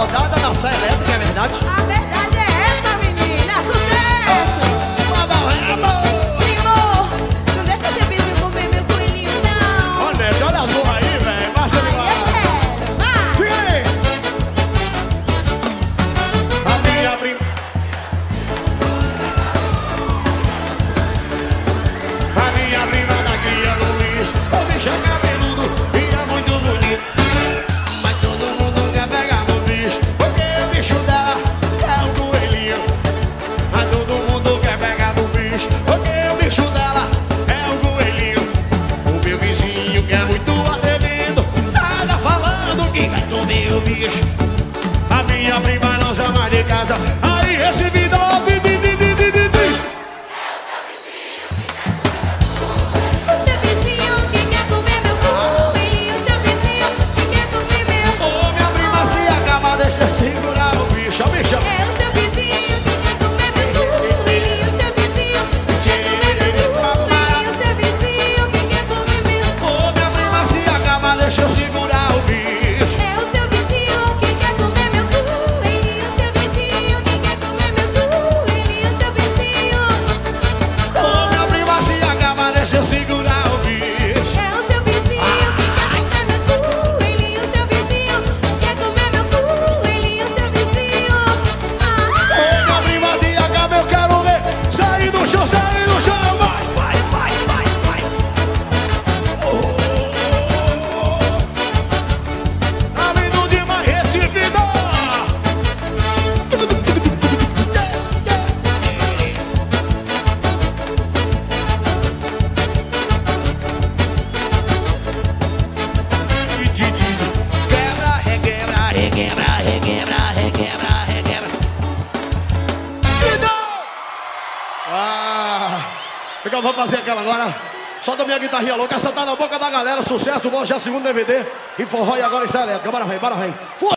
rodada na saia elétrica, é verdade? Amém. vamos fazer aquela agora. só da minha guitarrinha louca, essa tá na boca da galera. Sucesso, bom, já é segundo DVD. E forró e agora isso é elétrica. Bora, vem, bora, vem.